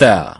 Tá.